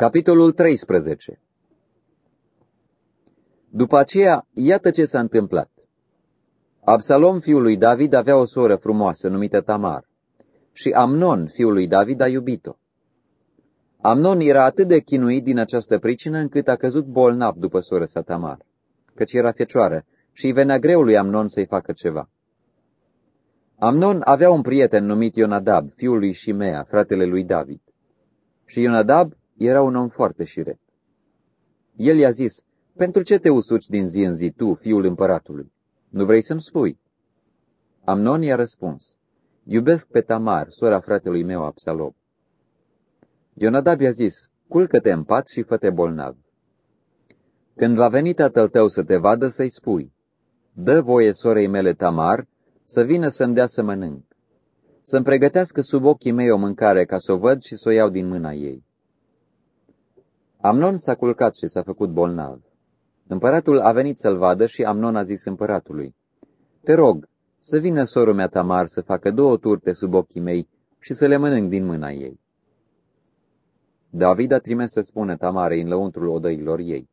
Capitolul 13 După aceea, iată ce s-a întâmplat. Absalom, fiul lui David, avea o soră frumoasă numită Tamar și Amnon, fiul lui David, a iubit-o. Amnon era atât de chinuit din această pricină încât a căzut bolnav după soră sa Tamar, căci era fecioară și îi venea greu lui Amnon să-i facă ceva. Amnon avea un prieten numit Ionadab, fiul lui Shimea, fratele lui David. Și Ionadab era un om foarte șiret. El i-a zis, pentru ce te usuci din zi în zi tu, fiul împăratului? Nu vrei să-mi spui? Amnon i-a răspuns, iubesc pe Tamar, sora fratelui meu Absalom. Ionadab i-a zis, culcă-te în pat și fă-te bolnav. Când va veni tatăl tău să te vadă, să-i spui, dă voie sorei mele Tamar să vină să-mi dea să mănânc, să-mi pregătească sub ochii mei o mâncare ca să o văd și să o iau din mâna ei. Amnon s-a culcat și s-a făcut bolnav. Împăratul a venit să-l vadă și Amnon a zis împăratului, Te rog, să vină sorul mea Tamar să facă două turte sub ochii mei și să le mănânc din mâna ei. David a trimis să spună Tamarei în lăuntrul odăilor ei,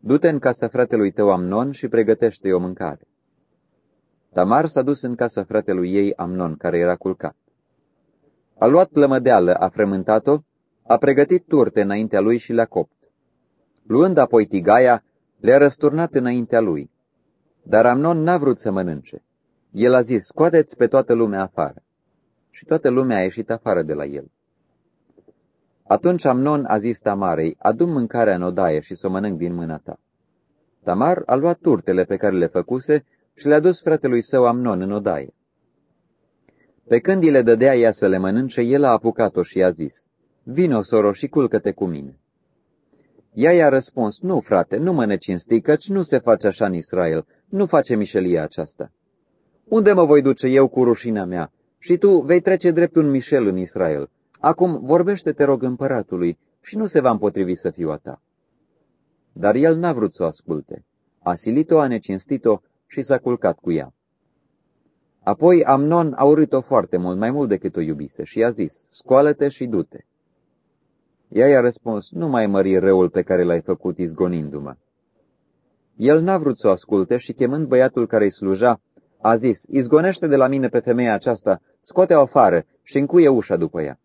Du-te în casa fratelui tău Amnon și pregătește-i o mâncare. Tamar s-a dus în casa fratelui ei Amnon, care era culcat. A luat plămădeală, a frământat-o, a pregătit turte înaintea lui și le-a copt. Luând apoi tigaia, le-a răsturnat înaintea lui. Dar Amnon n-a vrut să mănânce. El a zis, scoateți pe toată lumea afară. Și toată lumea a ieșit afară de la el. Atunci Amnon a zis Tamarei, adu mâncarea în odaie și să o mănânc din mâna ta. Tamar a luat turtele pe care le făcuse și le-a dus fratelui său Amnon în odaie. Pe când îi le dădea ea să le mănânce, el a apucat-o și i-a zis, Vino, soro, și culcă-te cu mine. Ea i-a răspuns, Nu, frate, nu mă necinsti, căci nu se face așa în Israel, nu face mișelia aceasta. Unde mă voi duce eu cu rușinea mea? Și tu vei trece drept un mișel în Israel. Acum vorbește, te rog, împăratului și nu se va împotrivi să fiu a ta. Dar el n-a vrut să o asculte. A silit-o, a necinstit-o și s-a culcat cu ea. Apoi Amnon a urât-o foarte mult, mai mult decât o iubise, și i-a zis, scoală-te și du-te. Ea i-a răspuns, nu mai mări răul pe care l-ai făcut izgonindu-mă. El n-a vrut să o asculte și chemând băiatul care îi sluja, a zis, izgonește de la mine pe femeia aceasta, scoate-o afară și încuie ușa după ea.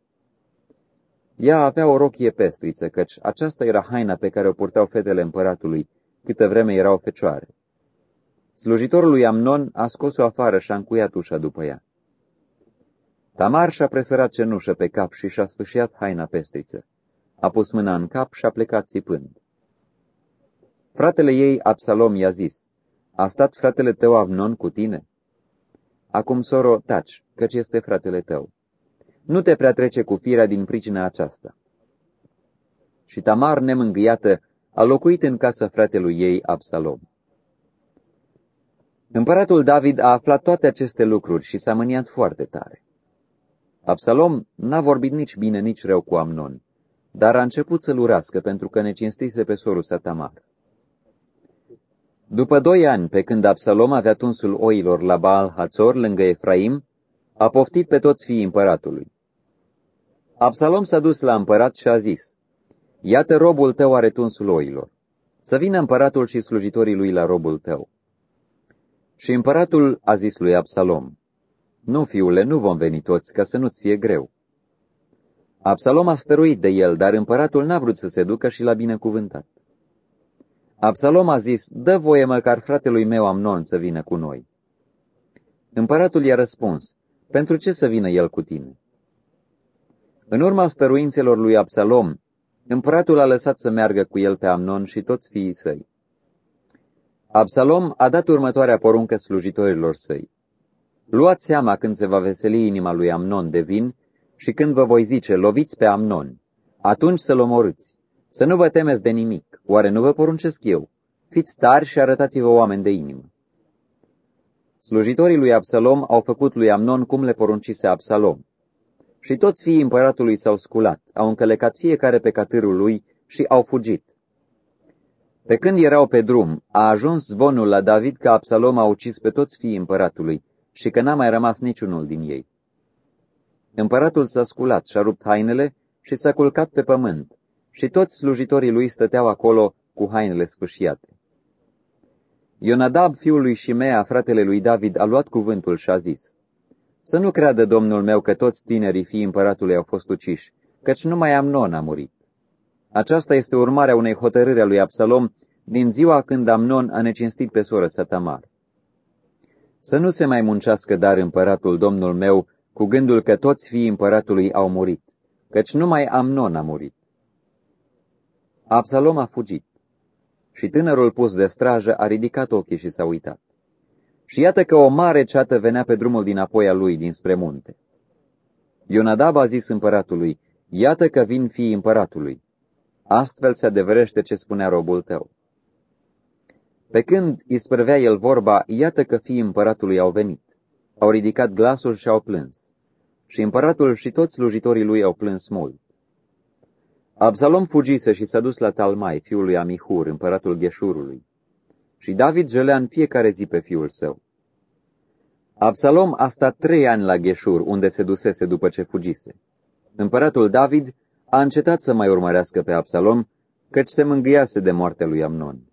Ea avea o rochie pestriță, căci aceasta era haina pe care o purtau fetele împăratului, câtă vreme erau fecioare. Slujitorul lui Amnon a scos-o afară și a încuiat ușa după ea. Tamar și-a presărat cenușă pe cap și și-a sfâșiat haina pestriță. A pus mâna în cap și a plecat țipând. Fratele ei, Absalom, i-a zis, A stat fratele tău Amnon cu tine?" Acum, soro, taci, căci este fratele tău. Nu te prea trece cu firea din pricina aceasta." Și Tamar, nemângâiată, a locuit în casa fratelui ei, Absalom. Împăratul David a aflat toate aceste lucruri și s-a mâniat foarte tare. Absalom n-a vorbit nici bine, nici rău cu Amnon, dar a început să-l urască pentru că ne cinstise pe sorul sa Tamar. După doi ani, pe când Absalom avea tunsul oilor la Baal Hazor, lângă Efraim, a poftit pe toți fiii împăratului. Absalom s-a dus la împărat și a zis, Iată robul tău are tunsul oilor. Să vină împăratul și slujitorii lui la robul tău. Și împăratul a zis lui Absalom, Nu, fiule, nu vom veni toți, ca să nu-ți fie greu. Absalom a stăruit de el, dar împăratul n-a vrut să se ducă și l-a binecuvântat. Absalom a zis, dă voie măcar fratelui meu Amnon să vină cu noi. Împăratul i-a răspuns, pentru ce să vină el cu tine? În urma stăruințelor lui Absalom, împăratul a lăsat să meargă cu el pe Amnon și toți fiii săi. Absalom a dat următoarea poruncă slujitorilor săi. Luați seama când se va veseli inima lui Amnon de vin și când vă voi zice, loviți pe Amnon, atunci să-l omorâți. Să nu vă temeți de nimic, oare nu vă poruncesc eu? Fiți tari și arătați-vă oameni de inimă. Slujitorii lui Absalom au făcut lui Amnon cum le poruncise Absalom. Și toți fiii împăratului s-au sculat, au încălecat fiecare pe catârul lui și au fugit. Pe când erau pe drum, a ajuns zvonul la David că Absalom a ucis pe toți fiii împăratului și că n-a mai rămas niciunul din ei. Împăratul s-a sculat și-a rupt hainele și s-a culcat pe pământ și toți slujitorii lui stăteau acolo cu hainele sfâșiate. Ionadab, fiul lui Shimea, fratele lui David, a luat cuvântul și a zis, Să nu creadă domnul meu că toți tinerii fii împăratului au fost uciși, căci numai Amnon a murit. Aceasta este urmarea unei hotărâri a lui Absalom din ziua când Amnon a necinstit pe soră sa Tamar. Să nu se mai muncească dar împăratul domnul meu cu gândul că toți fiii împăratului au murit, căci numai Amnon a murit. Absalom a fugit și tânărul pus de strajă a ridicat ochii și s-a uitat. Și iată că o mare ceată venea pe drumul dinapoi a lui, dinspre munte. Ionadab a zis împăratului, iată că vin fiii împăratului. Astfel se adeverește ce spunea robul tău. Pe când isprăvea el vorba, iată că fiii împăratului au venit. Au ridicat glasul și au plâns. Și împăratul și toți slujitorii lui au plâns mult. Absalom fugise și s-a dus la Talmai, fiul lui Amihur, împăratul Gheșurului. Și David gelea în fiecare zi pe fiul său. Absalom a stat trei ani la Gheșur, unde se dusese după ce fugise. Împăratul David a încetat să mai urmărească pe Absalom, căci se mângâiase de moartea lui Amnon.